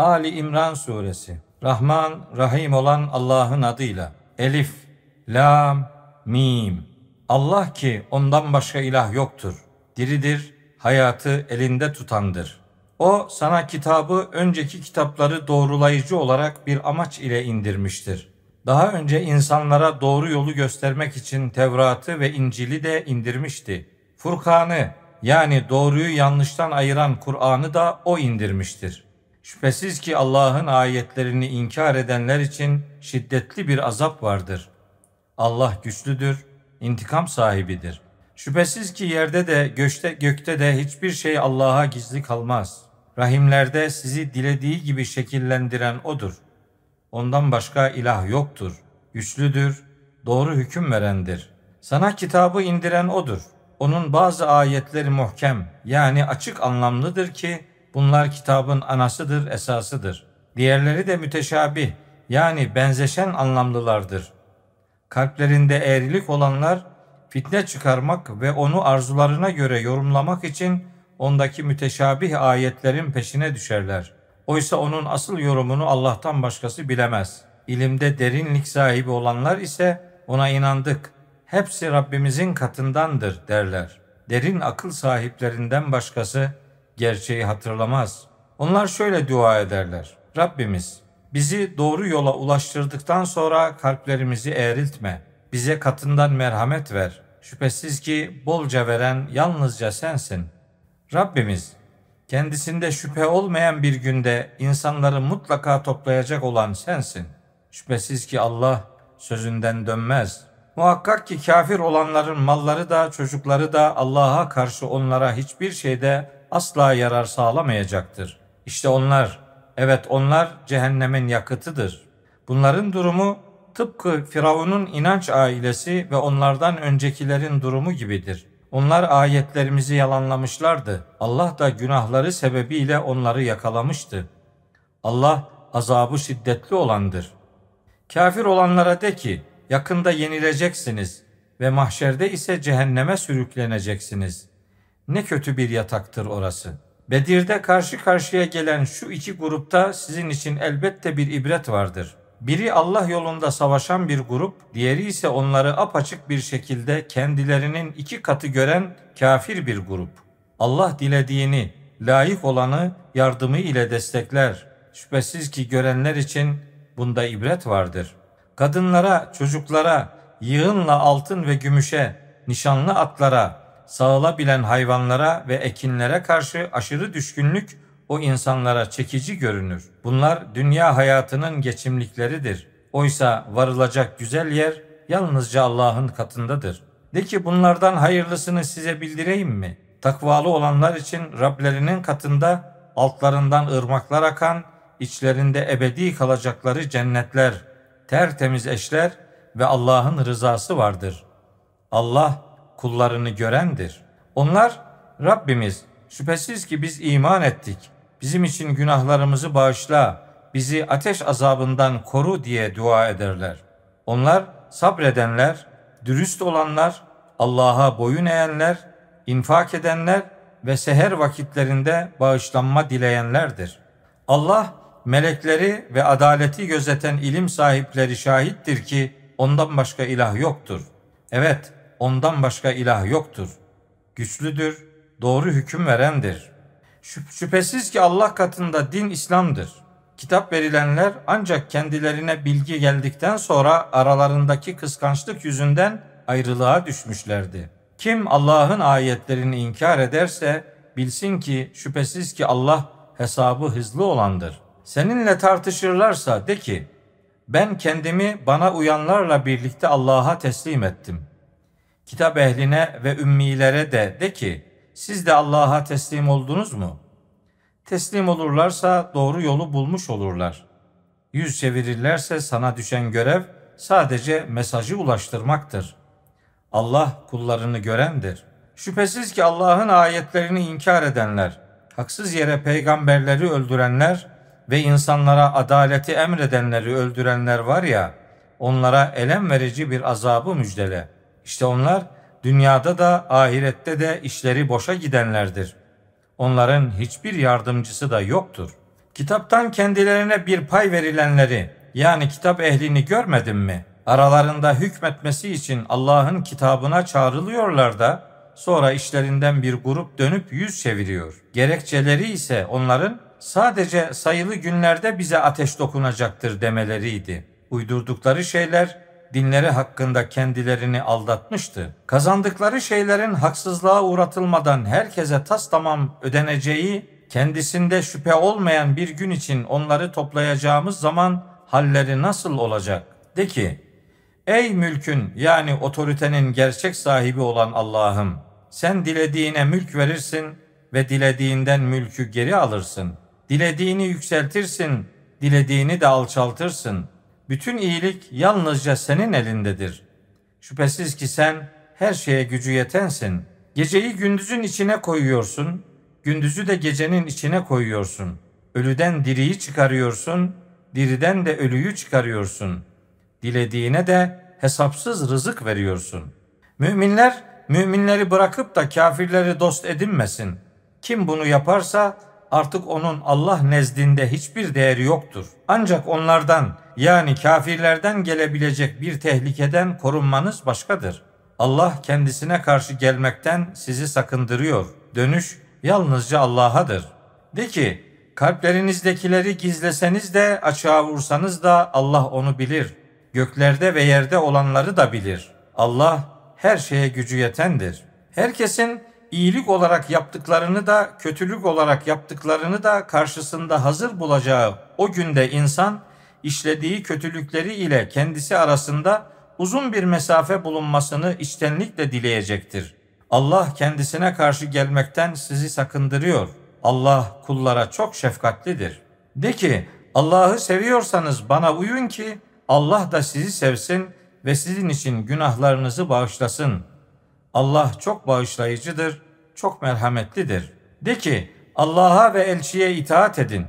Ali İmran Suresi Rahman, Rahim olan Allah'ın adıyla Elif, Lam, Mim Allah ki ondan başka ilah yoktur. Diridir, hayatı elinde tutandır. O sana kitabı önceki kitapları doğrulayıcı olarak bir amaç ile indirmiştir. Daha önce insanlara doğru yolu göstermek için Tevrat'ı ve İncil'i de indirmişti. Furkan'ı yani doğruyu yanlıştan ayıran Kur'an'ı da o indirmiştir. Şüphesiz ki Allah'ın ayetlerini inkar edenler için şiddetli bir azap vardır. Allah güçlüdür, intikam sahibidir. Şüphesiz ki yerde de gökte, gökte de hiçbir şey Allah'a gizli kalmaz. Rahimlerde sizi dilediği gibi şekillendiren O'dur. Ondan başka ilah yoktur. Güçlüdür, doğru hüküm verendir. Sana kitabı indiren O'dur. Onun bazı ayetleri muhkem yani açık anlamlıdır ki bunlar kitabın anasıdır, esasıdır. Diğerleri de müteşabih yani benzeşen anlamlılardır. Kalplerinde eğrilik olanlar fitne çıkarmak ve onu arzularına göre yorumlamak için ondaki müteşabih ayetlerin peşine düşerler. Oysa onun asıl yorumunu Allah'tan başkası bilemez. İlimde derinlik sahibi olanlar ise ona inandık. Hepsi Rabbimizin katındandır derler. Derin akıl sahiplerinden başkası gerçeği hatırlamaz. Onlar şöyle dua ederler. Rabbimiz bizi doğru yola ulaştırdıktan sonra kalplerimizi eğriltme. Bize katından merhamet ver. Şüphesiz ki bolca veren yalnızca sensin. Rabbimiz kendisinde şüphe olmayan bir günde insanları mutlaka toplayacak olan sensin. Şüphesiz ki Allah sözünden dönmez. Muhakkak ki kafir olanların malları da çocukları da Allah'a karşı onlara hiçbir şeyde asla yarar sağlamayacaktır. İşte onlar, evet onlar cehennemin yakıtıdır. Bunların durumu tıpkı Firavun'un inanç ailesi ve onlardan öncekilerin durumu gibidir. Onlar ayetlerimizi yalanlamışlardı. Allah da günahları sebebiyle onları yakalamıştı. Allah azabı şiddetli olandır. Kafir olanlara de ki, yakında yenileceksiniz ve mahşerde ise cehenneme sürükleneceksiniz. Ne kötü bir yataktır orası. Bedir'de karşı karşıya gelen şu iki grupta sizin için elbette bir ibret vardır. Biri Allah yolunda savaşan bir grup, diğeri ise onları apaçık bir şekilde kendilerinin iki katı gören kafir bir grup. Allah dilediğini, layık olanı yardımı ile destekler. Şüphesiz ki görenler için bunda ibret vardır. Kadınlara, çocuklara, yığınla altın ve gümüşe, nişanlı atlara, sağılabilen hayvanlara ve ekinlere karşı aşırı düşkünlük o insanlara çekici görünür. Bunlar dünya hayatının geçimlikleridir. Oysa varılacak güzel yer yalnızca Allah'ın katındadır. De ki bunlardan hayırlısını size bildireyim mi? Takvalı olanlar için Rablerinin katında altlarından ırmaklar akan, içlerinde ebedi kalacakları cennetler, tertemiz eşler ve Allah'ın rızası vardır. Allah kullarını görendir. Onlar Rabbimiz şüphesiz ki biz iman ettik bizim için günahlarımızı bağışla, bizi ateş azabından koru diye dua ederler. Onlar sabredenler, dürüst olanlar, Allah'a boyun eğenler, infak edenler ve seher vakitlerinde bağışlanma dileyenlerdir. Allah melekleri ve adaleti gözeten ilim sahipleri şahittir ki ondan başka ilah yoktur. Evet, ondan başka ilah yoktur. Güçlüdür, doğru hüküm verendir. Şüphesiz ki Allah katında din İslam'dır. Kitap verilenler ancak kendilerine bilgi geldikten sonra aralarındaki kıskançlık yüzünden ayrılığa düşmüşlerdi. Kim Allah'ın ayetlerini inkar ederse bilsin ki şüphesiz ki Allah hesabı hızlı olandır. Seninle tartışırlarsa de ki ben kendimi bana uyanlarla birlikte Allah'a teslim ettim. Kitap ehline ve ümmilere de de ki siz de Allah'a teslim oldunuz mu? Teslim olurlarsa doğru yolu bulmuş olurlar. Yüz çevirirlerse sana düşen görev sadece mesajı ulaştırmaktır. Allah kullarını görendir. Şüphesiz ki Allah'ın ayetlerini inkar edenler, haksız yere peygamberleri öldürenler ve insanlara adaleti emredenleri öldürenler var ya, onlara elem verici bir azabı müjdele. İşte onlar dünyada da ahirette de işleri boşa gidenlerdir. Onların hiçbir yardımcısı da yoktur. Kitaptan kendilerine bir pay verilenleri yani kitap ehlini görmedin mi? Aralarında hükmetmesi için Allah'ın kitabına çağrılıyorlar da sonra işlerinden bir grup dönüp yüz çeviriyor. Gerekçeleri ise onların sadece sayılı günlerde bize ateş dokunacaktır demeleriydi. Uydurdukları şeyler dinleri hakkında kendilerini aldatmıştı. Kazandıkları şeylerin haksızlığa uğratılmadan herkese tas tamam ödeneceği, kendisinde şüphe olmayan bir gün için onları toplayacağımız zaman halleri nasıl olacak? De ki, ey mülkün yani otoritenin gerçek sahibi olan Allah'ım, sen dilediğine mülk verirsin ve dilediğinden mülkü geri alırsın. Dilediğini yükseltirsin, dilediğini de alçaltırsın. Bütün iyilik yalnızca senin elindedir. Şüphesiz ki sen her şeye gücü yetensin. Geceyi gündüzün içine koyuyorsun, gündüzü de gecenin içine koyuyorsun. Ölüden diriyi çıkarıyorsun, diriden de ölüyü çıkarıyorsun. Dilediğine de hesapsız rızık veriyorsun. Müminler müminleri bırakıp da kafirleri dost edinmesin. Kim bunu yaparsa artık onun Allah nezdinde hiçbir değeri yoktur. Ancak onlardan yani kafirlerden gelebilecek bir tehlikeden korunmanız başkadır. Allah kendisine karşı gelmekten sizi sakındırıyor. Dönüş yalnızca Allah'adır. De ki, kalplerinizdekileri gizleseniz de açığa vursanız da Allah onu bilir. Göklerde ve yerde olanları da bilir. Allah her şeye gücü yetendir. Herkesin iyilik olarak yaptıklarını da kötülük olarak yaptıklarını da karşısında hazır bulacağı o günde insan işlediği kötülükleri ile kendisi arasında uzun bir mesafe bulunmasını içtenlikle dileyecektir. Allah kendisine karşı gelmekten sizi sakındırıyor. Allah kullara çok şefkatlidir. De ki Allah'ı seviyorsanız bana uyun ki Allah da sizi sevsin ve sizin için günahlarınızı bağışlasın. Allah çok bağışlayıcıdır, çok merhametlidir. De ki Allah'a ve elçiye itaat edin.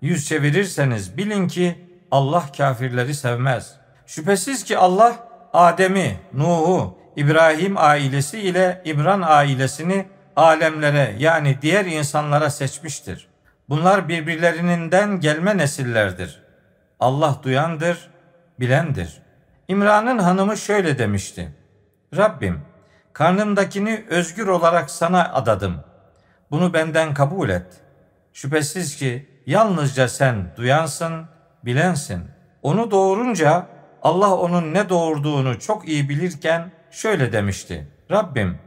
Yüz çevirirseniz bilin ki Allah kafirleri sevmez. Şüphesiz ki Allah Adem'i, Nuh'u, İbrahim ailesi ile İmran ailesini alemlere yani diğer insanlara seçmiştir. Bunlar birbirlerinden gelme nesillerdir. Allah duyandır, bilendir. İmran'ın hanımı şöyle demişti. Rabbim, karnımdakini özgür olarak sana adadım. Bunu benden kabul et. Şüphesiz ki yalnızca sen duyansın, bilensin. Onu doğurunca Allah onun ne doğurduğunu çok iyi bilirken şöyle demişti. Rabbim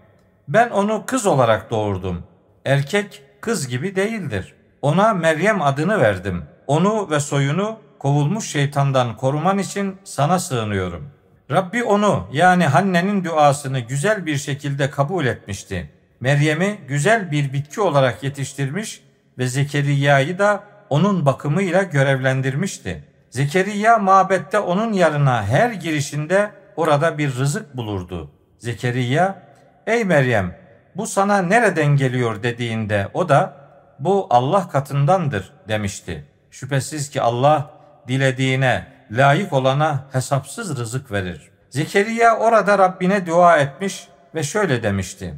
ben onu kız olarak doğurdum. Erkek kız gibi değildir. Ona Meryem adını verdim. Onu ve soyunu kovulmuş şeytandan koruman için sana sığınıyorum. Rabbi onu yani Hanne'nin duasını güzel bir şekilde kabul etmişti. Meryem'i güzel bir bitki olarak yetiştirmiş ve Zekeriya'yı da onun bakımıyla görevlendirmişti. Zekeriya mabette onun yanına her girişinde orada bir rızık bulurdu. Zekeriya, ey Meryem bu sana nereden geliyor dediğinde o da bu Allah katındandır demişti. Şüphesiz ki Allah dilediğine, layık olana hesapsız rızık verir. Zekeriya orada Rabbine dua etmiş ve şöyle demişti.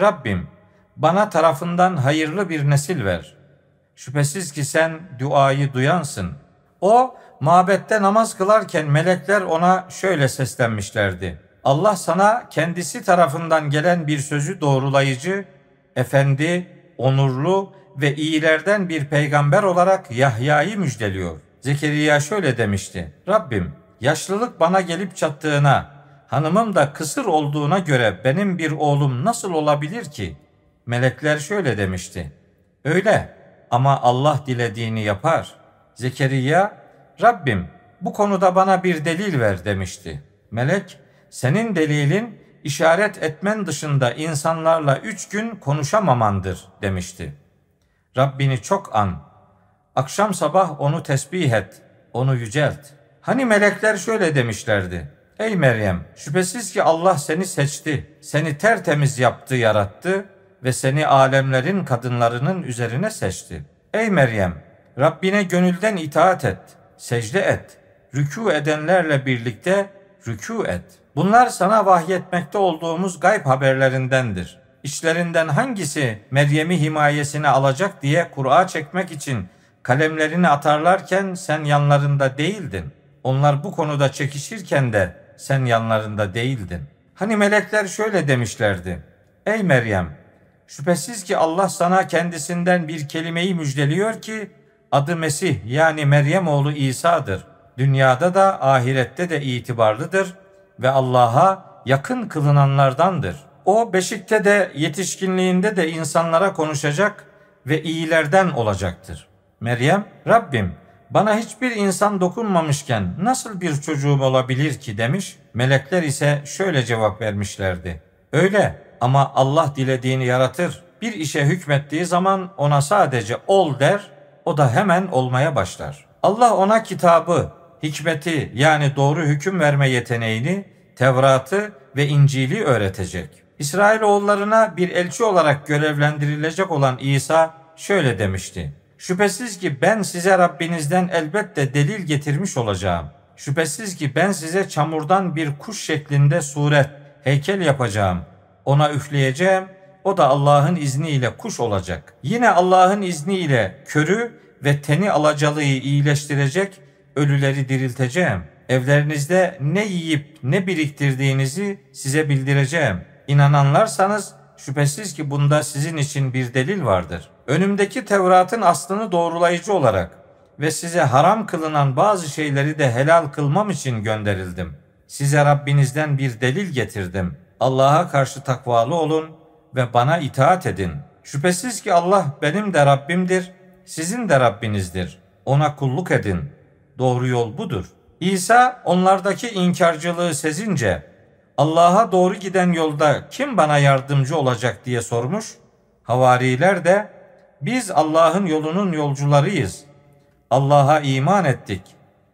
Rabbim bana tarafından hayırlı bir nesil ver. Şüphesiz ki sen duayı duyansın. O mabette namaz kılarken melekler ona şöyle seslenmişlerdi. Allah sana kendisi tarafından gelen bir sözü doğrulayıcı, efendi, onurlu ve iyilerden bir peygamber olarak Yahya'yı müjdeliyor. Zekeriya şöyle demişti. Rabbim yaşlılık bana gelip çattığına, hanımım da kısır olduğuna göre benim bir oğlum nasıl olabilir ki? Melekler şöyle demişti. Öyle ama Allah dilediğini yapar. Zekeriya, Rabbim bu konuda bana bir delil ver demişti. Melek, senin delilin işaret etmen dışında insanlarla üç gün konuşamamandır demişti. Rabbini çok an. Akşam sabah onu tesbih et, onu yücelt. Hani melekler şöyle demişlerdi. Ey Meryem, şüphesiz ki Allah seni seçti, seni tertemiz yaptı, yarattı ve seni alemlerin kadınlarının üzerine seçti. Ey Meryem, Rabbine gönülden itaat et, secde et, rükû edenlerle birlikte rükû et. Bunlar sana vahyetmekte olduğumuz gayb haberlerindendir. İçlerinden hangisi Meryem'i himayesine alacak diye Kur'a çekmek için kalemlerini atarlarken sen yanlarında değildin. Onlar bu konuda çekişirken de sen yanlarında değildin. Hani melekler şöyle demişlerdi. Ey Meryem, şüphesiz ki Allah sana kendisinden bir kelimeyi müjdeliyor ki adı Mesih yani Meryem oğlu İsa'dır. Dünyada da ahirette de itibarlıdır ve Allah'a yakın kılınanlardandır. O beşikte de yetişkinliğinde de insanlara konuşacak ve iyilerden olacaktır. Meryem, Rabbim bana hiçbir insan dokunmamışken nasıl bir çocuğum olabilir ki demiş. Melekler ise şöyle cevap vermişlerdi. Öyle ama Allah dilediğini yaratır. Bir işe hükmettiği zaman ona sadece ol der, o da hemen olmaya başlar. Allah ona kitabı, hikmeti yani doğru hüküm verme yeteneğini, Tevrat'ı ve İncil'i öğretecek. İsrailoğullarına bir elçi olarak görevlendirilecek olan İsa şöyle demişti. Şüphesiz ki ben size Rabbinizden elbette delil getirmiş olacağım. Şüphesiz ki ben size çamurdan bir kuş şeklinde suret, heykel yapacağım. Ona üfleyeceğim. O da Allah'ın izniyle kuş olacak. Yine Allah'ın izniyle körü ve teni alacalıyı iyileştirecek, ölüleri dirilteceğim. Evlerinizde ne yiyip ne biriktirdiğinizi size bildireceğim. İnananlarsanız şüphesiz ki bunda sizin için bir delil vardır. Önümdeki Tevrat'ın aslını doğrulayıcı olarak ve size haram kılınan bazı şeyleri de helal kılmam için gönderildim. Size Rabbinizden bir delil getirdim. Allah'a karşı takvalı olun ve bana itaat edin. Şüphesiz ki Allah benim de Rabbimdir, sizin de Rabbinizdir. Ona kulluk edin. Doğru yol budur. İsa onlardaki inkarcılığı sezince Allah'a doğru giden yolda kim bana yardımcı olacak diye sormuş. Havariler de biz Allah'ın yolunun yolcularıyız. Allah'a iman ettik.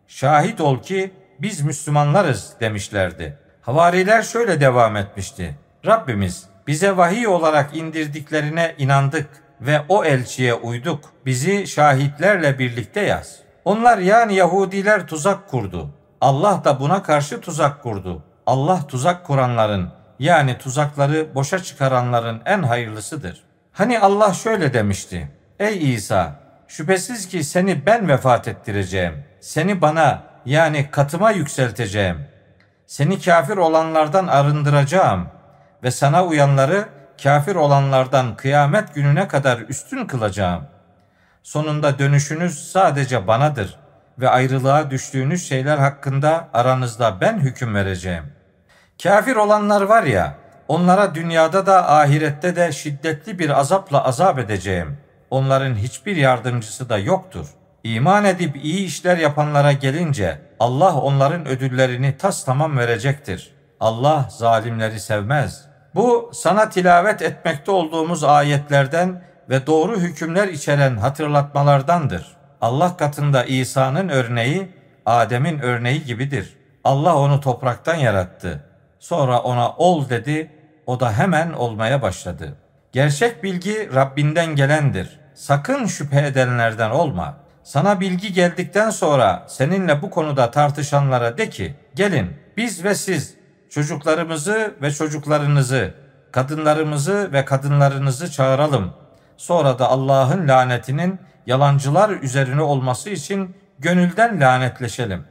Şahit ol ki biz Müslümanlarız demişlerdi. Havariler şöyle devam etmişti. Rabbimiz bize vahiy olarak indirdiklerine inandık ve o elçiye uyduk. Bizi şahitlerle birlikte yaz. Onlar yani Yahudiler tuzak kurdu. Allah da buna karşı tuzak kurdu. Allah tuzak kuranların yani tuzakları boşa çıkaranların en hayırlısıdır. Hani Allah şöyle demişti. Ey İsa şüphesiz ki seni ben vefat ettireceğim. Seni bana yani katıma yükselteceğim. Seni kafir olanlardan arındıracağım ve sana uyanları kafir olanlardan kıyamet gününe kadar üstün kılacağım. Sonunda dönüşünüz sadece banadır ve ayrılığa düştüğünüz şeyler hakkında aranızda ben hüküm vereceğim. Kafir olanlar var ya, onlara dünyada da ahirette de şiddetli bir azapla azap edeceğim. Onların hiçbir yardımcısı da yoktur. İman edip iyi işler yapanlara gelince Allah onların ödüllerini tas tamam verecektir. Allah zalimleri sevmez. Bu sana tilavet etmekte olduğumuz ayetlerden ve doğru hükümler içeren hatırlatmalardandır. Allah katında İsa'nın örneği Adem'in örneği gibidir. Allah onu topraktan yarattı. Sonra ona ol dedi, o da hemen olmaya başladı. Gerçek bilgi Rabbinden gelendir. Sakın şüphe edenlerden olma. Sana bilgi geldikten sonra seninle bu konuda tartışanlara de ki, gelin biz ve siz çocuklarımızı ve çocuklarınızı, kadınlarımızı ve kadınlarınızı çağıralım. Sonra da Allah'ın lanetinin yalancılar üzerine olması için gönülden lanetleşelim.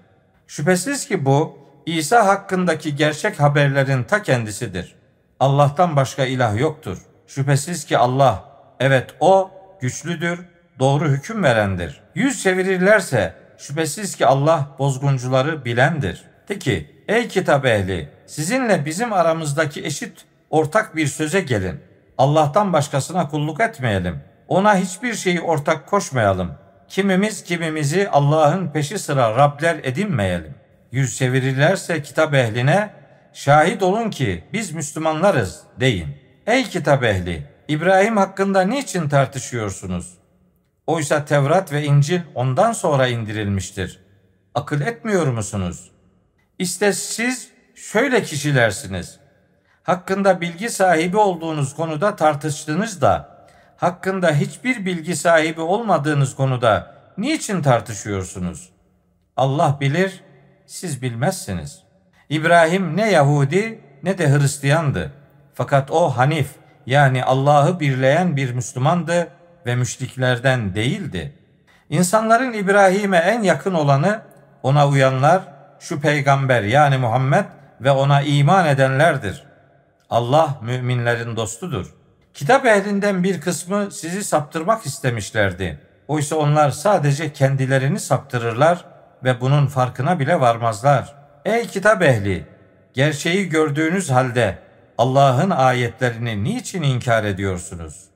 Şüphesiz ki bu İsa hakkındaki gerçek haberlerin ta kendisidir. Allah'tan başka ilah yoktur. Şüphesiz ki Allah, evet O güçlüdür, doğru hüküm verendir. Yüz çevirirlerse şüphesiz ki Allah bozguncuları bilendir. De ki, ey kitap ehli, sizinle bizim aramızdaki eşit ortak bir söze gelin. Allah'tan başkasına kulluk etmeyelim. Ona hiçbir şeyi ortak koşmayalım. Kimimiz kimimizi Allah'ın peşi sıra Rabler edinmeyelim yüz çevirirlerse kitap ehline şahit olun ki biz Müslümanlarız deyin. Ey kitap ehli İbrahim hakkında niçin tartışıyorsunuz? Oysa Tevrat ve İncil ondan sonra indirilmiştir. Akıl etmiyor musunuz? İşte siz şöyle kişilersiniz. Hakkında bilgi sahibi olduğunuz konuda tartıştınız da hakkında hiçbir bilgi sahibi olmadığınız konuda niçin tartışıyorsunuz? Allah bilir, siz bilmezsiniz. İbrahim ne Yahudi ne de Hristiyandı. Fakat o Hanif yani Allah'ı birleyen bir Müslümandı ve müşriklerden değildi. İnsanların İbrahim'e en yakın olanı ona uyanlar, şu peygamber yani Muhammed ve ona iman edenlerdir. Allah müminlerin dostudur. Kitap ehlinden bir kısmı sizi saptırmak istemişlerdi. Oysa onlar sadece kendilerini saptırırlar ve bunun farkına bile varmazlar. Ey kitap ehli! Gerçeği gördüğünüz halde Allah'ın ayetlerini niçin inkar ediyorsunuz?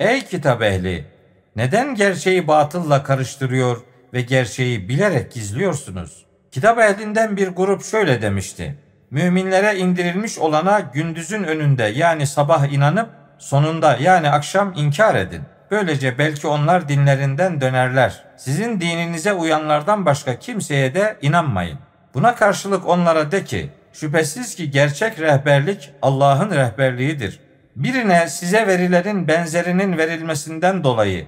Ey kitap ehli! Neden gerçeği batılla karıştırıyor ve gerçeği bilerek gizliyorsunuz? Kitap ehlinden bir grup şöyle demişti. Müminlere indirilmiş olana gündüzün önünde yani sabah inanıp sonunda yani akşam inkar edin. Böylece belki onlar dinlerinden dönerler. Sizin dininize uyanlardan başka kimseye de inanmayın. Buna karşılık onlara de ki, şüphesiz ki gerçek rehberlik Allah'ın rehberliğidir. Birine size verilerin benzerinin verilmesinden dolayı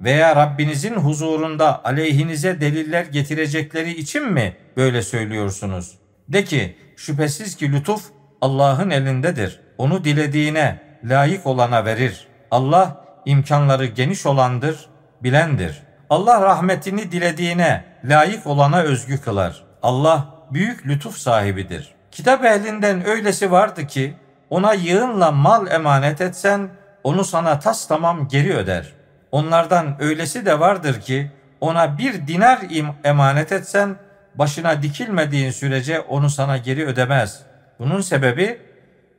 veya Rabbinizin huzurunda aleyhinize deliller getirecekleri için mi böyle söylüyorsunuz? De ki şüphesiz ki lütuf Allah'ın elindedir. Onu dilediğine, layık olana verir. Allah imkanları geniş olandır, bilendir. Allah rahmetini dilediğine, layık olana özgü kılar. Allah büyük lütuf sahibidir. Kitap ehlinden öylesi vardı ki ona yığınla mal emanet etsen onu sana tas tamam geri öder. Onlardan öylesi de vardır ki ona bir dinar emanet etsen başına dikilmediğin sürece onu sana geri ödemez. Bunun sebebi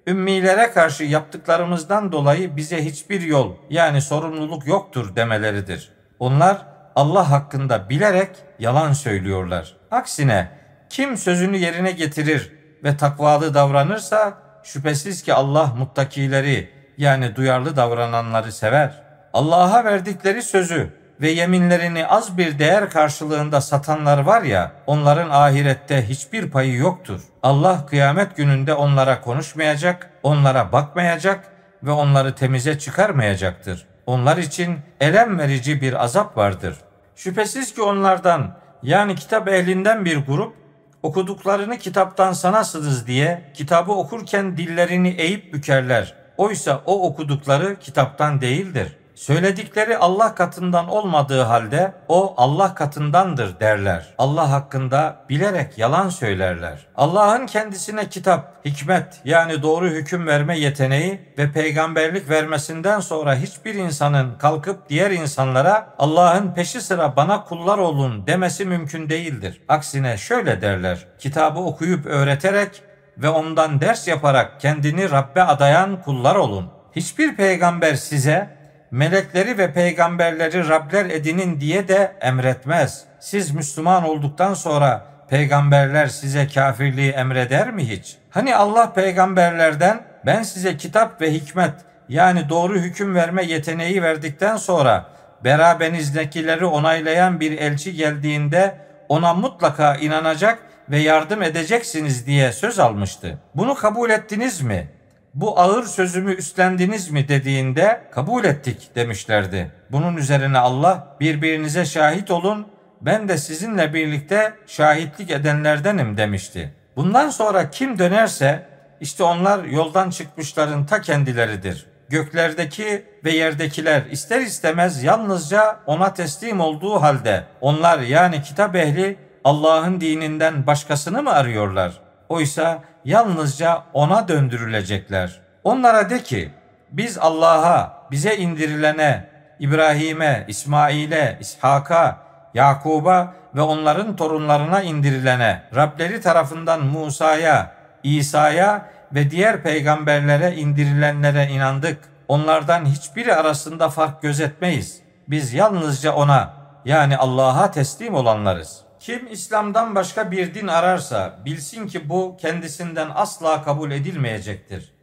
ümmilere karşı yaptıklarımızdan dolayı bize hiçbir yol yani sorumluluk yoktur demeleridir. Onlar Allah hakkında bilerek yalan söylüyorlar. Aksine kim sözünü yerine getirir ve takvalı davranırsa şüphesiz ki Allah muttakileri yani duyarlı davrananları sever. Allah'a verdikleri sözü ve yeminlerini az bir değer karşılığında satanlar var ya, onların ahirette hiçbir payı yoktur. Allah kıyamet gününde onlara konuşmayacak, onlara bakmayacak ve onları temize çıkarmayacaktır. Onlar için elem verici bir azap vardır. Şüphesiz ki onlardan yani kitap ehlinden bir grup okuduklarını kitaptan sanasınız diye kitabı okurken dillerini eğip bükerler. Oysa o okudukları kitaptan değildir. Söyledikleri Allah katından olmadığı halde o Allah katındandır derler. Allah hakkında bilerek yalan söylerler. Allah'ın kendisine kitap, hikmet yani doğru hüküm verme yeteneği ve peygamberlik vermesinden sonra hiçbir insanın kalkıp diğer insanlara Allah'ın peşi sıra bana kullar olun demesi mümkün değildir. Aksine şöyle derler. Kitabı okuyup öğreterek ve ondan ders yaparak kendini Rabbe adayan kullar olun. Hiçbir peygamber size melekleri ve peygamberleri Rabler edinin diye de emretmez. Siz Müslüman olduktan sonra peygamberler size kafirliği emreder mi hiç? Hani Allah peygamberlerden ben size kitap ve hikmet yani doğru hüküm verme yeteneği verdikten sonra berabenizdekileri onaylayan bir elçi geldiğinde ona mutlaka inanacak ve yardım edeceksiniz diye söz almıştı. Bunu kabul ettiniz mi? Bu ağır sözümü üstlendiniz mi dediğinde kabul ettik demişlerdi. Bunun üzerine Allah birbirinize şahit olun ben de sizinle birlikte şahitlik edenlerdenim demişti. Bundan sonra kim dönerse işte onlar yoldan çıkmışların ta kendileridir. Göklerdeki ve yerdekiler ister istemez yalnızca ona teslim olduğu halde onlar yani kitap ehli Allah'ın dininden başkasını mı arıyorlar? Oysa yalnızca ona döndürülecekler. Onlara de ki biz Allah'a, bize indirilene, İbrahim'e, İsmail'e, İshak'a, Yakub'a ve onların torunlarına indirilene, Rableri tarafından Musa'ya, İsa'ya ve diğer peygamberlere indirilenlere inandık. Onlardan hiçbiri arasında fark gözetmeyiz. Biz yalnızca ona yani Allah'a teslim olanlarız. Kim İslam'dan başka bir din ararsa bilsin ki bu kendisinden asla kabul edilmeyecektir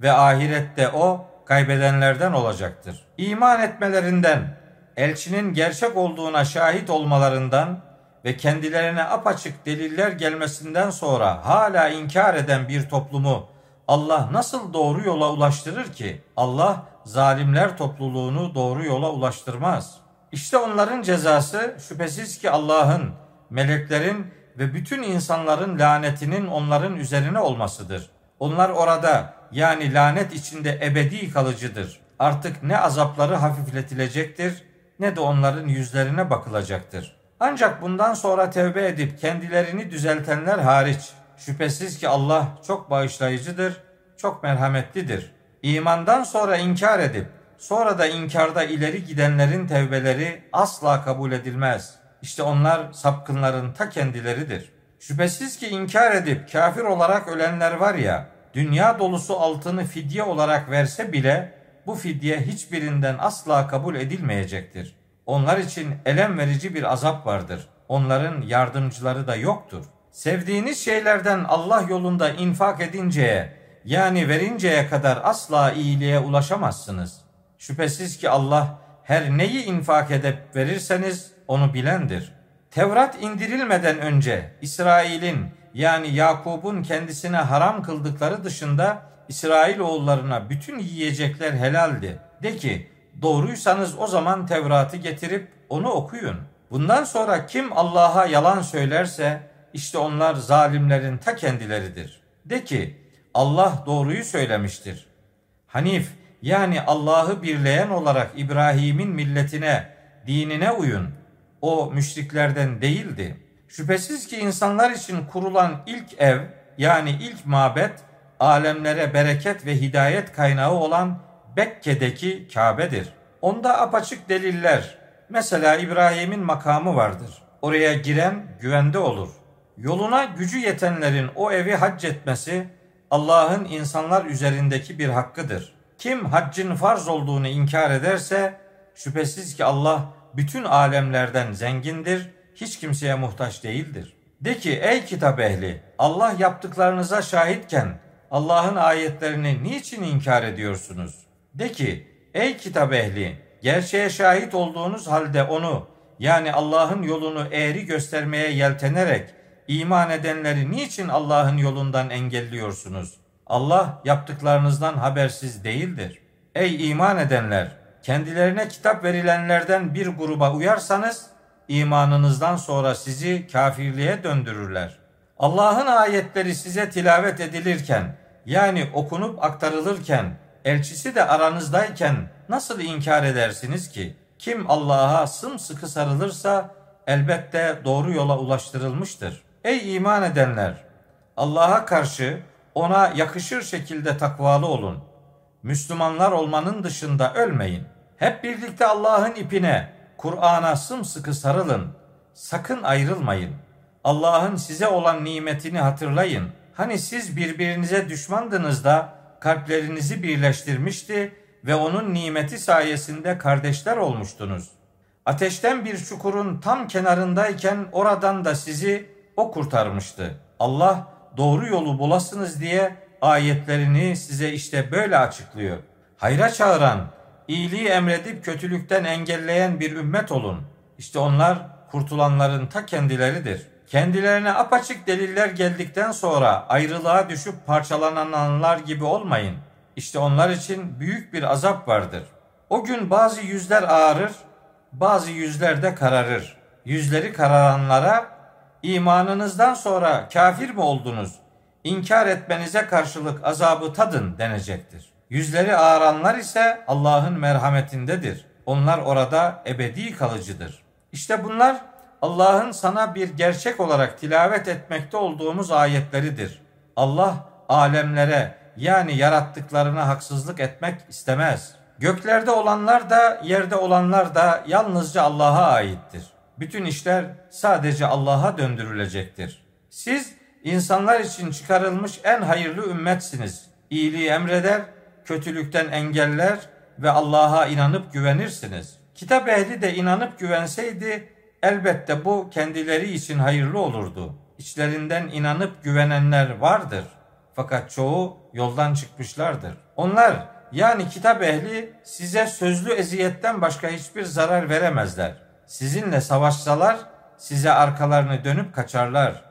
ve ahirette o kaybedenlerden olacaktır. İman etmelerinden, elçinin gerçek olduğuna şahit olmalarından ve kendilerine apaçık deliller gelmesinden sonra hala inkar eden bir toplumu Allah nasıl doğru yola ulaştırır ki? Allah zalimler topluluğunu doğru yola ulaştırmaz. İşte onların cezası şüphesiz ki Allah'ın meleklerin ve bütün insanların lanetinin onların üzerine olmasıdır. Onlar orada yani lanet içinde ebedi kalıcıdır. Artık ne azapları hafifletilecektir ne de onların yüzlerine bakılacaktır. Ancak bundan sonra tevbe edip kendilerini düzeltenler hariç şüphesiz ki Allah çok bağışlayıcıdır, çok merhametlidir. İmandan sonra inkar edip sonra da inkarda ileri gidenlerin tevbeleri asla kabul edilmez. İşte onlar sapkınların ta kendileridir. Şüphesiz ki inkar edip kafir olarak ölenler var ya, dünya dolusu altını fidye olarak verse bile bu fidye hiçbirinden asla kabul edilmeyecektir. Onlar için elem verici bir azap vardır. Onların yardımcıları da yoktur. Sevdiğiniz şeylerden Allah yolunda infak edinceye yani verinceye kadar asla iyiliğe ulaşamazsınız. Şüphesiz ki Allah her neyi infak edip verirseniz onu bilendir. Tevrat indirilmeden önce İsrail'in yani Yakub'un kendisine haram kıldıkları dışında İsrail oğullarına bütün yiyecekler helaldi. De ki doğruysanız o zaman Tevrat'ı getirip onu okuyun. Bundan sonra kim Allah'a yalan söylerse işte onlar zalimlerin ta kendileridir. De ki Allah doğruyu söylemiştir. Hanif yani Allah'ı birleyen olarak İbrahim'in milletine, dinine uyun. O müşriklerden değildi. Şüphesiz ki insanlar için kurulan ilk ev yani ilk mabet alemlere bereket ve hidayet kaynağı olan Bekke'deki Kabe'dir. Onda apaçık deliller, mesela İbrahim'in makamı vardır. Oraya giren güvende olur. Yoluna gücü yetenlerin o evi hac etmesi Allah'ın insanlar üzerindeki bir hakkıdır. Kim haccın farz olduğunu inkar ederse şüphesiz ki Allah bütün alemlerden zengindir, hiç kimseye muhtaç değildir. De ki ey kitap ehli Allah yaptıklarınıza şahitken Allah'ın ayetlerini niçin inkar ediyorsunuz? De ki ey kitap ehli gerçeğe şahit olduğunuz halde onu yani Allah'ın yolunu eğri göstermeye yeltenerek iman edenleri niçin Allah'ın yolundan engelliyorsunuz? Allah yaptıklarınızdan habersiz değildir. Ey iman edenler! Kendilerine kitap verilenlerden bir gruba uyarsanız imanınızdan sonra sizi kafirliğe döndürürler. Allah'ın ayetleri size tilavet edilirken yani okunup aktarılırken elçisi de aranızdayken nasıl inkar edersiniz ki? Kim Allah'a sımsıkı sarılırsa elbette doğru yola ulaştırılmıştır. Ey iman edenler! Allah'a karşı ona yakışır şekilde takvalı olun. Müslümanlar olmanın dışında ölmeyin. Hep birlikte Allah'ın ipine, Kur'an'a sımsıkı sarılın. Sakın ayrılmayın. Allah'ın size olan nimetini hatırlayın. Hani siz birbirinize düşmandınız da kalplerinizi birleştirmişti ve onun nimeti sayesinde kardeşler olmuştunuz. Ateşten bir çukurun tam kenarındayken oradan da sizi o kurtarmıştı. Allah doğru yolu bulasınız diye ayetlerini size işte böyle açıklıyor. Hayra çağıran, iyiliği emredip kötülükten engelleyen bir ümmet olun. İşte onlar kurtulanların ta kendileridir. Kendilerine apaçık deliller geldikten sonra ayrılığa düşüp parçalananlar gibi olmayın. İşte onlar için büyük bir azap vardır. O gün bazı yüzler ağarır, bazı yüzler de kararır. Yüzleri kararanlara imanınızdan sonra kafir mi oldunuz? İnkar etmenize karşılık azabı tadın denecektir. Yüzleri ağaranlar ise Allah'ın merhametindedir. Onlar orada ebedi kalıcıdır. İşte bunlar Allah'ın sana bir gerçek olarak tilavet etmekte olduğumuz ayetleridir. Allah alemlere yani yarattıklarına haksızlık etmek istemez. Göklerde olanlar da yerde olanlar da yalnızca Allah'a aittir. Bütün işler sadece Allah'a döndürülecektir. Siz insanlar için çıkarılmış en hayırlı ümmetsiniz. İyiliği emreder, kötülükten engeller ve Allah'a inanıp güvenirsiniz. Kitap ehli de inanıp güvenseydi elbette bu kendileri için hayırlı olurdu. İçlerinden inanıp güvenenler vardır. Fakat çoğu yoldan çıkmışlardır. Onlar yani kitap ehli size sözlü eziyetten başka hiçbir zarar veremezler. Sizinle savaşsalar size arkalarını dönüp kaçarlar.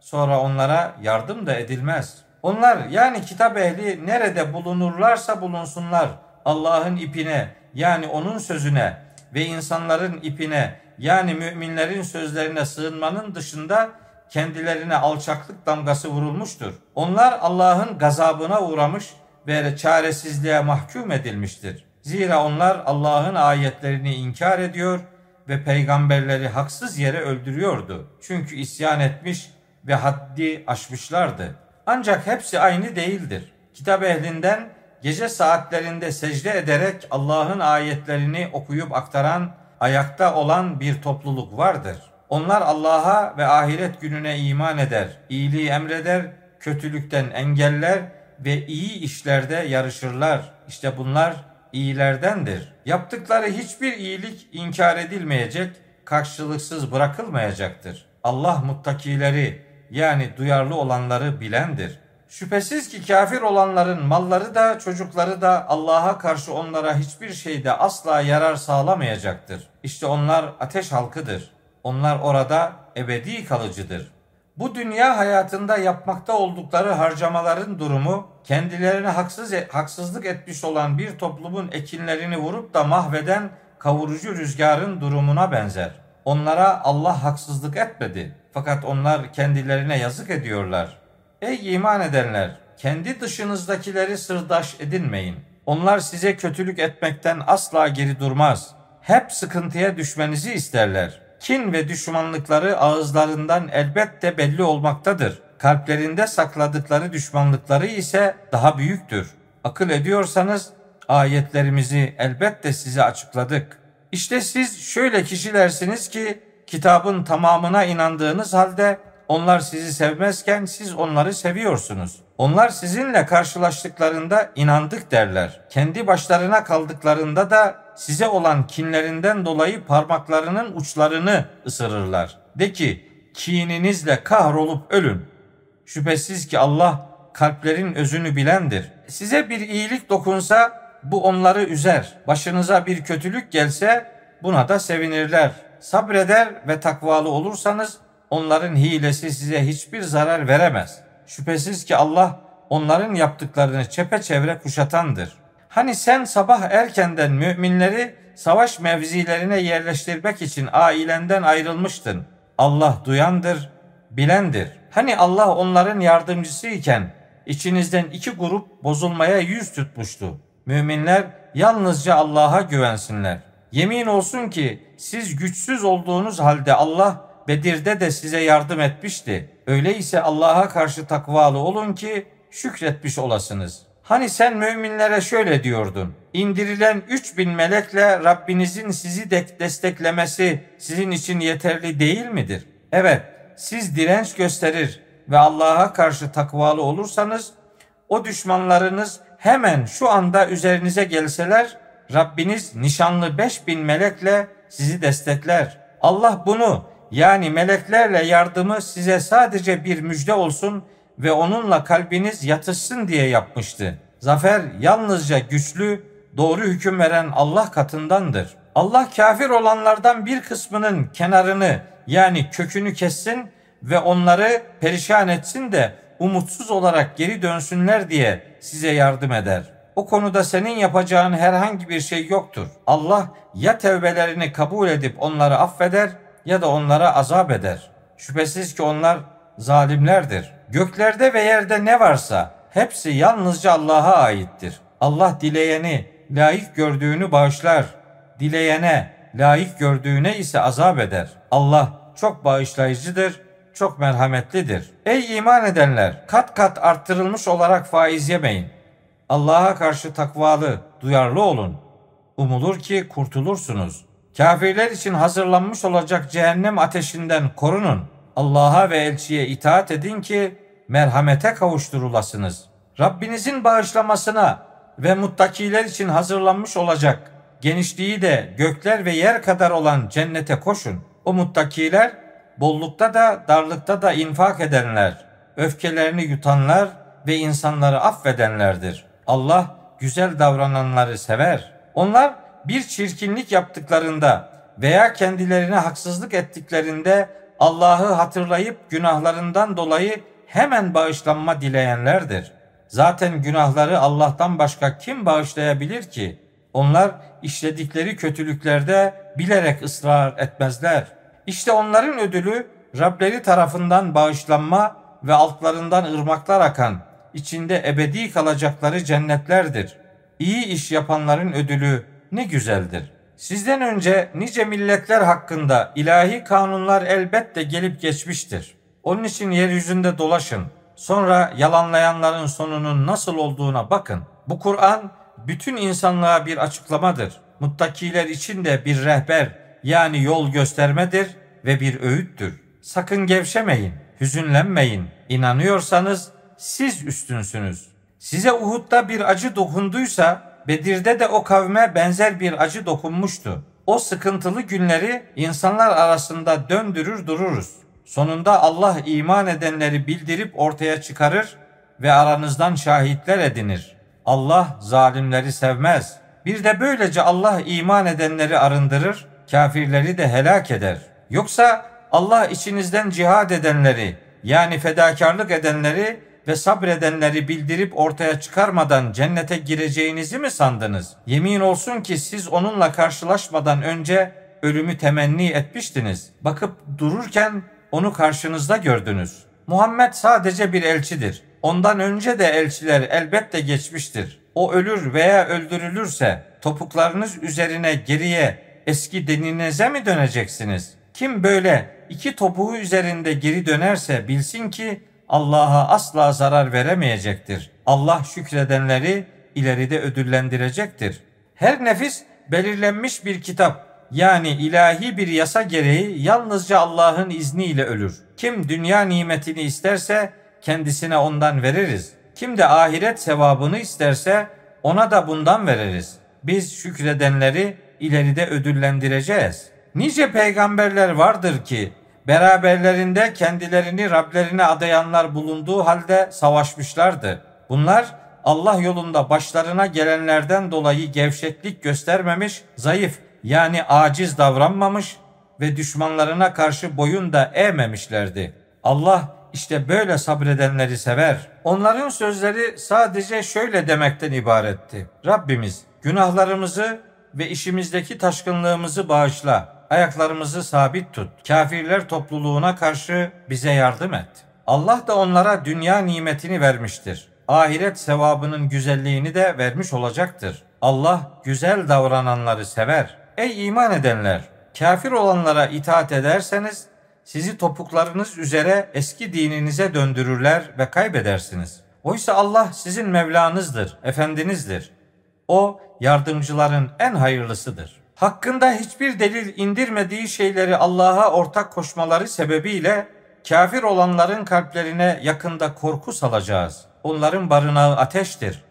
Sonra onlara yardım da edilmez. Onlar yani kitap ehli nerede bulunurlarsa bulunsunlar Allah'ın ipine yani onun sözüne ve insanların ipine yani müminlerin sözlerine sığınmanın dışında kendilerine alçaklık damgası vurulmuştur. Onlar Allah'ın gazabına uğramış ve çaresizliğe mahkum edilmiştir. Zira onlar Allah'ın ayetlerini inkar ediyor ve peygamberleri haksız yere öldürüyordu. Çünkü isyan etmiş ve haddi aşmışlardı. Ancak hepsi aynı değildir. Kitap ehlinden gece saatlerinde secde ederek Allah'ın ayetlerini okuyup aktaran, ayakta olan bir topluluk vardır. Onlar Allah'a ve ahiret gününe iman eder, iyiliği emreder, kötülükten engeller ve iyi işlerde yarışırlar. İşte bunlar iyilerdendir. Yaptıkları hiçbir iyilik inkar edilmeyecek, karşılıksız bırakılmayacaktır. Allah muttakileri yani duyarlı olanları bilendir. Şüphesiz ki kafir olanların malları da çocukları da Allah'a karşı onlara hiçbir şeyde asla yarar sağlamayacaktır. İşte onlar ateş halkıdır. Onlar orada ebedi kalıcıdır. Bu dünya hayatında yapmakta oldukları harcamaların durumu kendilerine haksız haksızlık etmiş olan bir toplumun ekinlerini vurup da mahveden kavurucu rüzgarın durumuna benzer. Onlara Allah haksızlık etmedi. Fakat onlar kendilerine yazık ediyorlar. Ey iman edenler! Kendi dışınızdakileri sırdaş edinmeyin. Onlar size kötülük etmekten asla geri durmaz. Hep sıkıntıya düşmenizi isterler. Kin ve düşmanlıkları ağızlarından elbette belli olmaktadır. Kalplerinde sakladıkları düşmanlıkları ise daha büyüktür. Akıl ediyorsanız ayetlerimizi elbette size açıkladık. İşte siz şöyle kişilersiniz ki kitabın tamamına inandığınız halde onlar sizi sevmezken siz onları seviyorsunuz. Onlar sizinle karşılaştıklarında inandık derler. Kendi başlarına kaldıklarında da size olan kinlerinden dolayı parmaklarının uçlarını ısırırlar. De ki kininizle kahrolup ölün. Şüphesiz ki Allah kalplerin özünü bilendir. Size bir iyilik dokunsa bu onları üzer. Başınıza bir kötülük gelse buna da sevinirler. Sabreder ve takvalı olursanız onların hilesi size hiçbir zarar veremez. Şüphesiz ki Allah onların yaptıklarını çepeçevre kuşatandır. Hani sen sabah erkenden müminleri savaş mevzilerine yerleştirmek için ailenden ayrılmıştın. Allah duyandır, bilendir. Hani Allah onların yardımcısı iken içinizden iki grup bozulmaya yüz tutmuştu. Müminler yalnızca Allah'a güvensinler. Yemin olsun ki siz güçsüz olduğunuz halde Allah Bedir'de de size yardım etmişti. Öyleyse Allah'a karşı takvalı olun ki şükretmiş olasınız. Hani sen müminlere şöyle diyordun. İndirilen 3000 melekle Rabbinizin sizi de desteklemesi sizin için yeterli değil midir? Evet, siz direnç gösterir ve Allah'a karşı takvalı olursanız o düşmanlarınız hemen şu anda üzerinize gelseler Rabbiniz nişanlı 5000 melekle sizi destekler. Allah bunu yani meleklerle yardımı size sadece bir müjde olsun ve onunla kalbiniz yatışsın diye yapmıştı. Zafer yalnızca güçlü, doğru hüküm veren Allah katındandır. Allah kafir olanlardan bir kısmının kenarını yani kökünü kessin ve onları perişan etsin de umutsuz olarak geri dönsünler diye size yardım eder. O konuda senin yapacağın herhangi bir şey yoktur. Allah ya tevbelerini kabul edip onları affeder ya da onlara azap eder. Şüphesiz ki onlar zalimlerdir. Göklerde ve yerde ne varsa hepsi yalnızca Allah'a aittir. Allah dileyeni layık gördüğünü bağışlar. Dileyene layık gördüğüne ise azap eder. Allah çok bağışlayıcıdır, çok merhametlidir. Ey iman edenler, kat kat arttırılmış olarak faiz yemeyin. Allah'a karşı takvalı, duyarlı olun. Umulur ki kurtulursunuz. Kafirler için hazırlanmış olacak cehennem ateşinden korunun. Allah'a ve elçiye itaat edin ki merhamete kavuşturulasınız. Rabbinizin bağışlamasına ve muttakiler için hazırlanmış olacak genişliği de gökler ve yer kadar olan cennete koşun. O muttakiler bollukta da darlıkta da infak edenler, öfkelerini yutanlar ve insanları affedenlerdir. Allah güzel davrananları sever. Onlar bir çirkinlik yaptıklarında veya kendilerine haksızlık ettiklerinde Allah'ı hatırlayıp günahlarından dolayı hemen bağışlanma dileyenlerdir. Zaten günahları Allah'tan başka kim bağışlayabilir ki? Onlar işledikleri kötülüklerde bilerek ısrar etmezler. İşte onların ödülü Rableri tarafından bağışlanma ve altlarından ırmaklar akan, içinde ebedi kalacakları cennetlerdir. iyi iş yapanların ödülü ne güzeldir. Sizden önce nice milletler hakkında ilahi kanunlar elbette gelip geçmiştir. Onun için yeryüzünde dolaşın. Sonra yalanlayanların sonunun nasıl olduğuna bakın. Bu Kur'an bütün insanlığa bir açıklamadır. Muttakiler için de bir rehber yani yol göstermedir ve bir öğüttür. Sakın gevşemeyin, hüzünlenmeyin. İnanıyorsanız siz üstünsünüz. Size Uhud'da bir acı dokunduysa Bedir'de de o kavme benzer bir acı dokunmuştu. O sıkıntılı günleri insanlar arasında döndürür dururuz. Sonunda Allah iman edenleri bildirip ortaya çıkarır ve aranızdan şahitler edinir. Allah zalimleri sevmez. Bir de böylece Allah iman edenleri arındırır, kafirleri de helak eder. Yoksa Allah içinizden cihad edenleri yani fedakarlık edenleri ve sabredenleri bildirip ortaya çıkarmadan cennete gireceğinizi mi sandınız? Yemin olsun ki siz onunla karşılaşmadan önce ölümü temenni etmiştiniz. Bakıp dururken onu karşınızda gördünüz. Muhammed sadece bir elçidir. Ondan önce de elçiler elbette geçmiştir. O ölür veya öldürülürse topuklarınız üzerine geriye eski deninize mi döneceksiniz? Kim böyle iki topuğu üzerinde geri dönerse bilsin ki Allah'a asla zarar veremeyecektir. Allah şükredenleri ileride ödüllendirecektir. Her nefis belirlenmiş bir kitap yani ilahi bir yasa gereği yalnızca Allah'ın izniyle ölür. Kim dünya nimetini isterse kendisine ondan veririz. Kim de ahiret sevabını isterse ona da bundan veririz. Biz şükredenleri ileride ödüllendireceğiz. Nice peygamberler vardır ki beraberlerinde kendilerini Rablerine adayanlar bulunduğu halde savaşmışlardı. Bunlar Allah yolunda başlarına gelenlerden dolayı gevşeklik göstermemiş, zayıf yani aciz davranmamış ve düşmanlarına karşı boyun da eğmemişlerdi. Allah işte böyle sabredenleri sever. Onların sözleri sadece şöyle demekten ibaretti. Rabbimiz günahlarımızı ve işimizdeki taşkınlığımızı bağışla ayaklarımızı sabit tut. Kafirler topluluğuna karşı bize yardım et. Allah da onlara dünya nimetini vermiştir. Ahiret sevabının güzelliğini de vermiş olacaktır. Allah güzel davrananları sever. Ey iman edenler! Kafir olanlara itaat ederseniz sizi topuklarınız üzere eski dininize döndürürler ve kaybedersiniz. Oysa Allah sizin Mevlanızdır, efendinizdir. O yardımcıların en hayırlısıdır hakkında hiçbir delil indirmediği şeyleri Allah'a ortak koşmaları sebebiyle kafir olanların kalplerine yakında korku salacağız. Onların barınağı ateştir.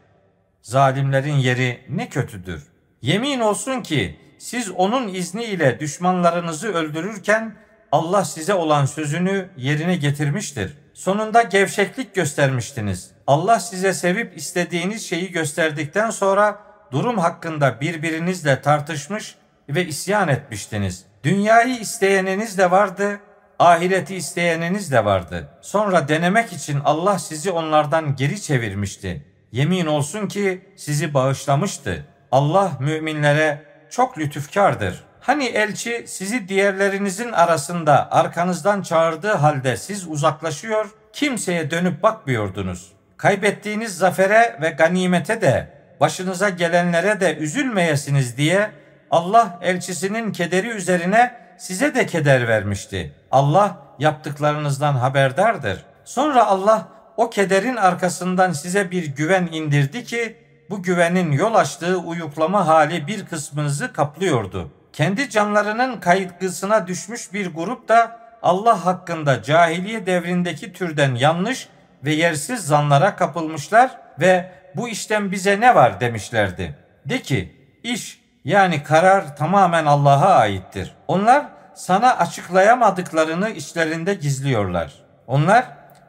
Zalimlerin yeri ne kötüdür. Yemin olsun ki siz onun izniyle düşmanlarınızı öldürürken Allah size olan sözünü yerine getirmiştir. Sonunda gevşeklik göstermiştiniz. Allah size sevip istediğiniz şeyi gösterdikten sonra durum hakkında birbirinizle tartışmış ve isyan etmiştiniz. Dünyayı isteyeniniz de vardı, ahireti isteyeniniz de vardı. Sonra denemek için Allah sizi onlardan geri çevirmişti. Yemin olsun ki sizi bağışlamıştı. Allah müminlere çok lütufkardır. Hani elçi sizi diğerlerinizin arasında arkanızdan çağırdığı halde siz uzaklaşıyor, kimseye dönüp bakmıyordunuz. Kaybettiğiniz zafere ve ganimete de başınıza gelenlere de üzülmeyesiniz diye Allah elçisinin kederi üzerine size de keder vermişti. Allah yaptıklarınızdan haberdardır. Sonra Allah o kederin arkasından size bir güven indirdi ki bu güvenin yol açtığı uyuklama hali bir kısmınızı kaplıyordu. Kendi canlarının kaygısına düşmüş bir grup da Allah hakkında cahiliye devrindeki türden yanlış ve yersiz zanlara kapılmışlar ve bu işten bize ne var demişlerdi. De ki iş yani karar tamamen Allah'a aittir. Onlar sana açıklayamadıklarını içlerinde gizliyorlar. Onlar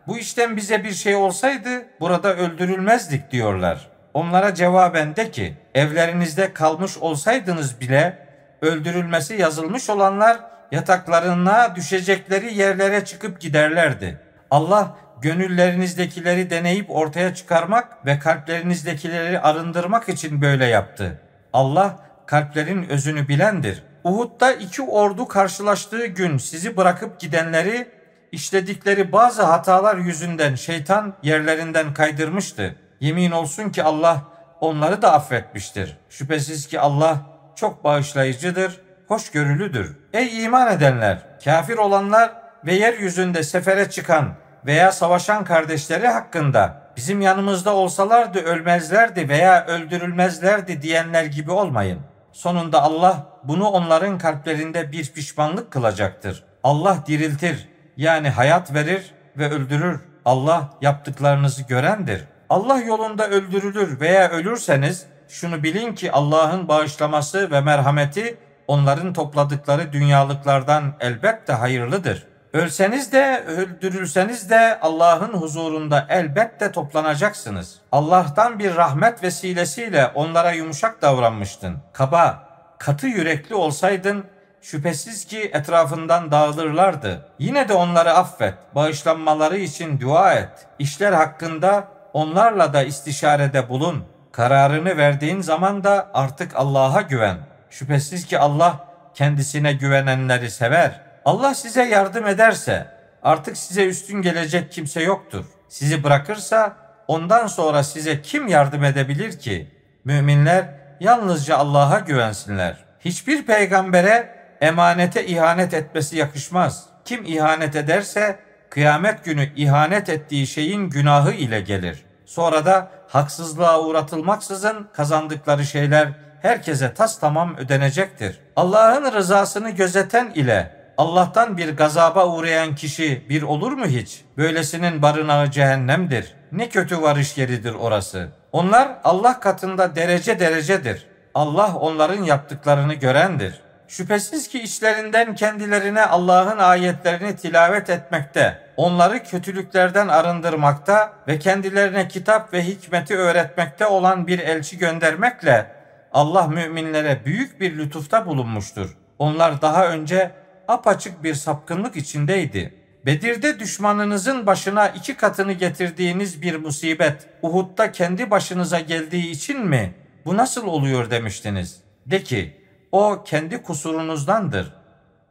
bu işten bize bir şey olsaydı burada öldürülmezdik diyorlar. Onlara cevaben de ki evlerinizde kalmış olsaydınız bile öldürülmesi yazılmış olanlar yataklarına düşecekleri yerlere çıkıp giderlerdi. Allah gönüllerinizdekileri deneyip ortaya çıkarmak ve kalplerinizdekileri arındırmak için böyle yaptı. Allah kalplerin özünü bilendir. Uhud'da iki ordu karşılaştığı gün sizi bırakıp gidenleri işledikleri bazı hatalar yüzünden şeytan yerlerinden kaydırmıştı. Yemin olsun ki Allah onları da affetmiştir. Şüphesiz ki Allah çok bağışlayıcıdır, hoşgörülüdür. Ey iman edenler, kafir olanlar ve yeryüzünde sefere çıkan veya savaşan kardeşleri hakkında bizim yanımızda olsalardı ölmezlerdi veya öldürülmezlerdi diyenler gibi olmayın. Sonunda Allah bunu onların kalplerinde bir pişmanlık kılacaktır. Allah diriltir yani hayat verir ve öldürür. Allah yaptıklarınızı görendir. Allah yolunda öldürülür veya ölürseniz şunu bilin ki Allah'ın bağışlaması ve merhameti onların topladıkları dünyalıklardan elbette hayırlıdır. Ölseniz de öldürülseniz de Allah'ın huzurunda elbette toplanacaksınız. Allah'tan bir rahmet vesilesiyle onlara yumuşak davranmıştın. Kaba, katı yürekli olsaydın şüphesiz ki etrafından dağılırlardı. Yine de onları affet, bağışlanmaları için dua et. İşler hakkında onlarla da istişarede bulun. Kararını verdiğin zaman da artık Allah'a güven. Şüphesiz ki Allah kendisine güvenenleri sever. Allah size yardım ederse artık size üstün gelecek kimse yoktur. Sizi bırakırsa ondan sonra size kim yardım edebilir ki? Müminler yalnızca Allah'a güvensinler. Hiçbir peygambere emanete ihanet etmesi yakışmaz. Kim ihanet ederse kıyamet günü ihanet ettiği şeyin günahı ile gelir. Sonra da haksızlığa uğratılmaksızın kazandıkları şeyler herkese tas tamam ödenecektir. Allah'ın rızasını gözeten ile Allah'tan bir gazaba uğrayan kişi bir olur mu hiç? Böylesinin barınağı cehennemdir. Ne kötü varış yeridir orası. Onlar Allah katında derece derecedir. Allah onların yaptıklarını görendir. Şüphesiz ki içlerinden kendilerine Allah'ın ayetlerini tilavet etmekte, onları kötülüklerden arındırmakta ve kendilerine kitap ve hikmeti öğretmekte olan bir elçi göndermekle Allah müminlere büyük bir lütufta bulunmuştur. Onlar daha önce apaçık bir sapkınlık içindeydi. Bedir'de düşmanınızın başına iki katını getirdiğiniz bir musibet Uhud'da kendi başınıza geldiği için mi bu nasıl oluyor demiştiniz. De ki o kendi kusurunuzdandır.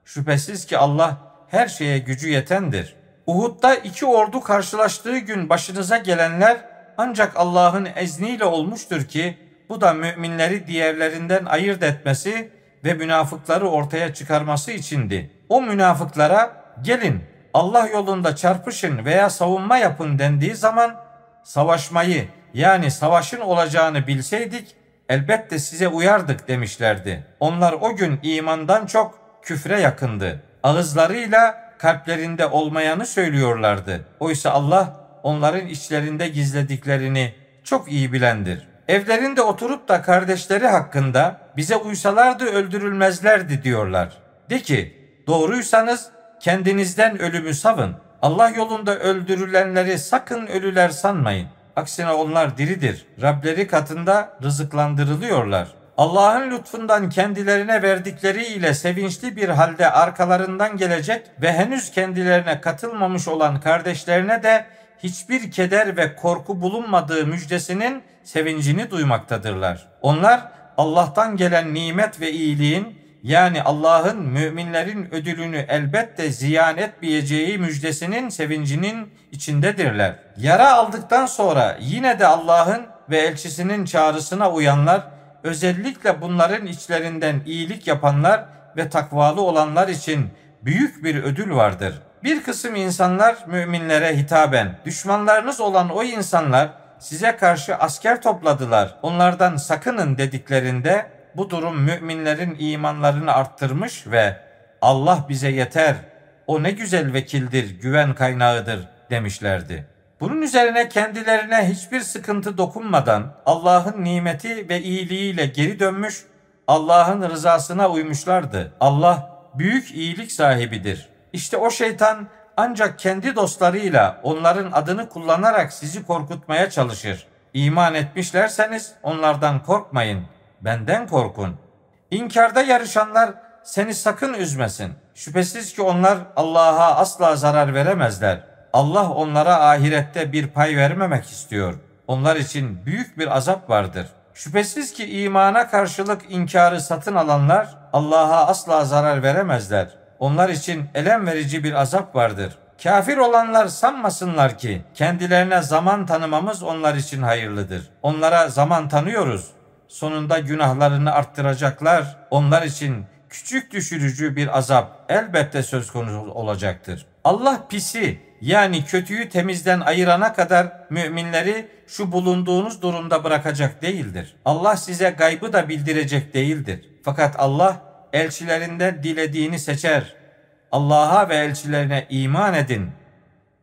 Şüphesiz ki Allah her şeye gücü yetendir. Uhud'da iki ordu karşılaştığı gün başınıza gelenler ancak Allah'ın ezniyle olmuştur ki bu da müminleri diğerlerinden ayırt etmesi ve münafıkları ortaya çıkarması içindi. O münafıklara gelin Allah yolunda çarpışın veya savunma yapın dendiği zaman savaşmayı yani savaşın olacağını bilseydik elbette size uyardık demişlerdi. Onlar o gün imandan çok küfre yakındı. Ağızlarıyla kalplerinde olmayanı söylüyorlardı. Oysa Allah onların içlerinde gizlediklerini çok iyi bilendir. Evlerinde oturup da kardeşleri hakkında bize uysalardı öldürülmezlerdi diyorlar. De ki doğruysanız kendinizden ölümü savın. Allah yolunda öldürülenleri sakın ölüler sanmayın. Aksine onlar diridir. Rableri katında rızıklandırılıyorlar. Allah'ın lütfundan kendilerine verdikleri ile sevinçli bir halde arkalarından gelecek ve henüz kendilerine katılmamış olan kardeşlerine de hiçbir keder ve korku bulunmadığı müjdesinin sevincini duymaktadırlar. Onlar Allah'tan gelen nimet ve iyiliğin yani Allah'ın müminlerin ödülünü elbette ziyan etmeyeceği müjdesinin sevincinin içindedirler. Yara aldıktan sonra yine de Allah'ın ve elçisinin çağrısına uyanlar, özellikle bunların içlerinden iyilik yapanlar ve takvalı olanlar için büyük bir ödül vardır. Bir kısım insanlar müminlere hitaben, düşmanlarınız olan o insanlar size karşı asker topladılar. Onlardan sakının dediklerinde bu durum müminlerin imanlarını arttırmış ve Allah bize yeter, o ne güzel vekildir, güven kaynağıdır demişlerdi. Bunun üzerine kendilerine hiçbir sıkıntı dokunmadan Allah'ın nimeti ve iyiliğiyle geri dönmüş, Allah'ın rızasına uymuşlardı. Allah büyük iyilik sahibidir. İşte o şeytan ancak kendi dostlarıyla onların adını kullanarak sizi korkutmaya çalışır. İman etmişlerseniz onlardan korkmayın, benden korkun. İnkarda yarışanlar seni sakın üzmesin. Şüphesiz ki onlar Allah'a asla zarar veremezler. Allah onlara ahirette bir pay vermemek istiyor. Onlar için büyük bir azap vardır. Şüphesiz ki imana karşılık inkarı satın alanlar Allah'a asla zarar veremezler. Onlar için elem verici bir azap vardır. Kafir olanlar sanmasınlar ki kendilerine zaman tanımamız onlar için hayırlıdır. Onlara zaman tanıyoruz. Sonunda günahlarını arttıracaklar. Onlar için küçük düşürücü bir azap elbette söz konusu olacaktır. Allah pisi yani kötüyü temizden ayırana kadar müminleri şu bulunduğunuz durumda bırakacak değildir. Allah size gaybı da bildirecek değildir. Fakat Allah elçilerinden dilediğini seçer. Allah'a ve elçilerine iman edin.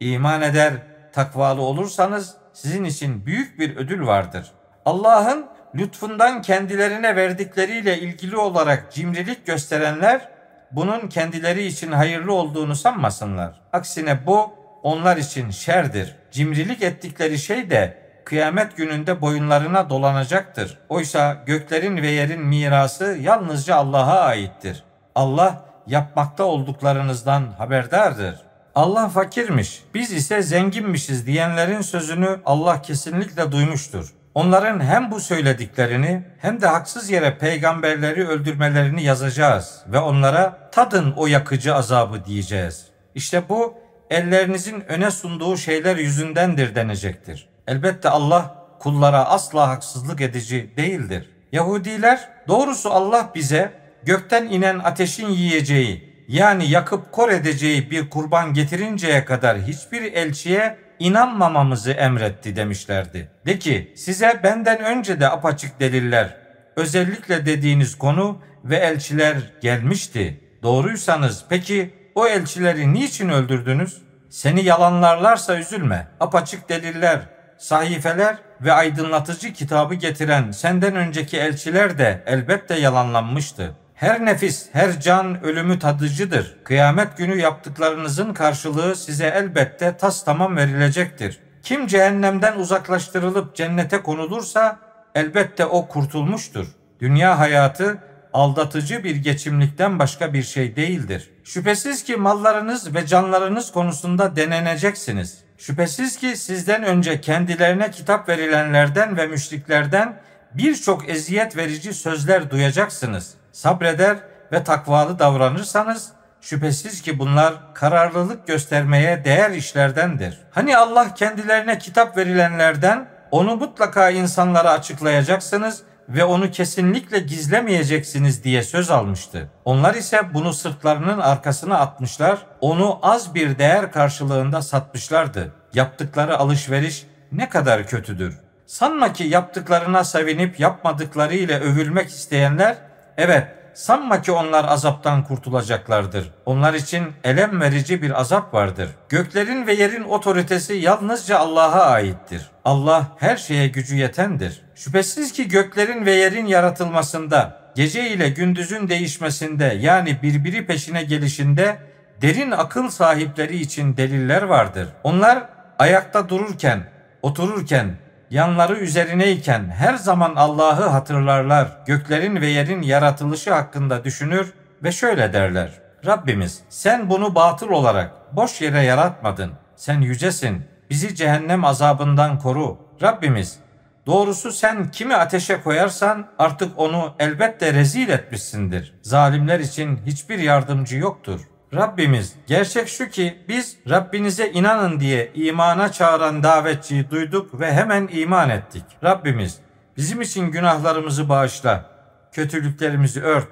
İman eder, takvalı olursanız sizin için büyük bir ödül vardır. Allah'ın lütfundan kendilerine verdikleriyle ilgili olarak cimrilik gösterenler bunun kendileri için hayırlı olduğunu sanmasınlar. Aksine bu onlar için şerdir. Cimrilik ettikleri şey de kıyamet gününde boyunlarına dolanacaktır. Oysa göklerin ve yerin mirası yalnızca Allah'a aittir. Allah yapmakta olduklarınızdan haberdardır. Allah fakirmiş, biz ise zenginmişiz diyenlerin sözünü Allah kesinlikle duymuştur. Onların hem bu söylediklerini hem de haksız yere peygamberleri öldürmelerini yazacağız ve onlara tadın o yakıcı azabı diyeceğiz. İşte bu ellerinizin öne sunduğu şeyler yüzündendir denecektir. Elbette Allah kullara asla haksızlık edici değildir. Yahudiler doğrusu Allah bize gökten inen ateşin yiyeceği yani yakıp kor edeceği bir kurban getirinceye kadar hiçbir elçiye inanmamamızı emretti demişlerdi. De ki size benden önce de apaçık deliller özellikle dediğiniz konu ve elçiler gelmişti. Doğruysanız peki o elçileri niçin öldürdünüz? Seni yalanlarlarsa üzülme. Apaçık deliller, sahifeler ve aydınlatıcı kitabı getiren senden önceki elçiler de elbette yalanlanmıştı. Her nefis, her can ölümü tadıcıdır. Kıyamet günü yaptıklarınızın karşılığı size elbette tas tamam verilecektir. Kim cehennemden uzaklaştırılıp cennete konulursa elbette o kurtulmuştur. Dünya hayatı aldatıcı bir geçimlikten başka bir şey değildir. Şüphesiz ki mallarınız ve canlarınız konusunda deneneceksiniz. Şüphesiz ki sizden önce kendilerine kitap verilenlerden ve müşriklerden birçok eziyet verici sözler duyacaksınız. Sabreder ve takvalı davranırsanız şüphesiz ki bunlar kararlılık göstermeye değer işlerdendir. Hani Allah kendilerine kitap verilenlerden onu mutlaka insanlara açıklayacaksınız ve onu kesinlikle gizlemeyeceksiniz diye söz almıştı. Onlar ise bunu sırtlarının arkasına atmışlar, onu az bir değer karşılığında satmışlardı. Yaptıkları alışveriş ne kadar kötüdür. Sanma ki yaptıklarına sevinip yapmadıkları ile övülmek isteyenler, evet sanma ki onlar azaptan kurtulacaklardır. Onlar için elem verici bir azap vardır. Göklerin ve yerin otoritesi yalnızca Allah'a aittir. Allah her şeye gücü yetendir. Şüphesiz ki göklerin ve yerin yaratılmasında, gece ile gündüzün değişmesinde yani birbiri peşine gelişinde derin akıl sahipleri için deliller vardır. Onlar ayakta dururken, otururken, yanları üzerineyken her zaman Allah'ı hatırlarlar. Göklerin ve yerin yaratılışı hakkında düşünür ve şöyle derler. Rabbimiz sen bunu batıl olarak boş yere yaratmadın. Sen yücesin. Bizi cehennem azabından koru. Rabbimiz doğrusu sen kimi ateşe koyarsan artık onu elbette rezil etmişsindir. Zalimler için hiçbir yardımcı yoktur. Rabbimiz gerçek şu ki biz Rabbinize inanın diye imana çağıran davetçiyi duyduk ve hemen iman ettik. Rabbimiz bizim için günahlarımızı bağışla, kötülüklerimizi ört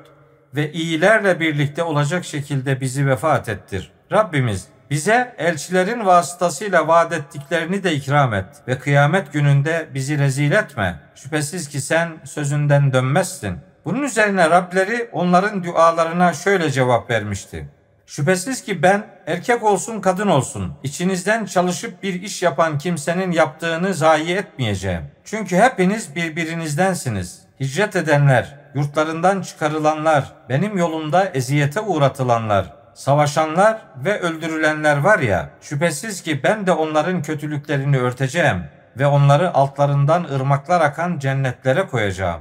ve iyilerle birlikte olacak şekilde bizi vefat ettir. Rabbimiz bize elçilerin vasıtasıyla vaat ettiklerini de ikram et ve kıyamet gününde bizi rezil etme. Şüphesiz ki sen sözünden dönmezsin. Bunun üzerine Rableri onların dualarına şöyle cevap vermişti. Şüphesiz ki ben erkek olsun kadın olsun içinizden çalışıp bir iş yapan kimsenin yaptığını zayi etmeyeceğim. Çünkü hepiniz birbirinizdensiniz. Hicret edenler, yurtlarından çıkarılanlar, benim yolumda eziyete uğratılanlar, savaşanlar ve öldürülenler var ya, şüphesiz ki ben de onların kötülüklerini örteceğim ve onları altlarından ırmaklar akan cennetlere koyacağım.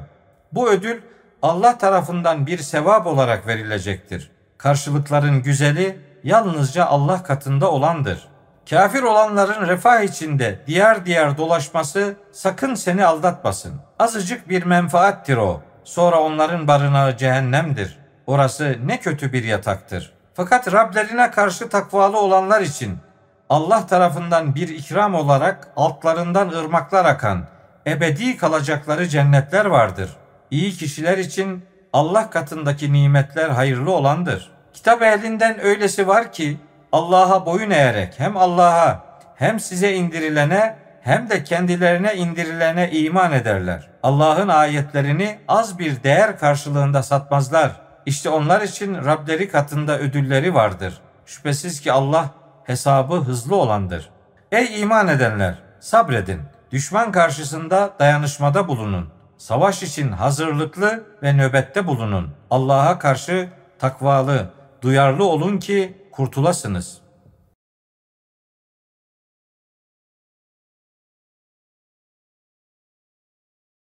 Bu ödül Allah tarafından bir sevap olarak verilecektir. Karşılıkların güzeli yalnızca Allah katında olandır. Kafir olanların refah içinde diğer diğer dolaşması sakın seni aldatmasın. Azıcık bir menfaattir o. Sonra onların barınağı cehennemdir. Orası ne kötü bir yataktır. Fakat Rablerine karşı takvalı olanlar için Allah tarafından bir ikram olarak altlarından ırmaklar akan, ebedi kalacakları cennetler vardır. İyi kişiler için Allah katındaki nimetler hayırlı olandır. Kitap ehlinden öylesi var ki Allah'a boyun eğerek hem Allah'a hem size indirilene hem de kendilerine indirilene iman ederler. Allah'ın ayetlerini az bir değer karşılığında satmazlar. İşte onlar için Rableri katında ödülleri vardır. Şüphesiz ki Allah hesabı hızlı olandır. Ey iman edenler! Sabredin. Düşman karşısında dayanışmada bulunun. Savaş için hazırlıklı ve nöbette bulunun. Allah'a karşı takvalı, duyarlı olun ki kurtulasınız.''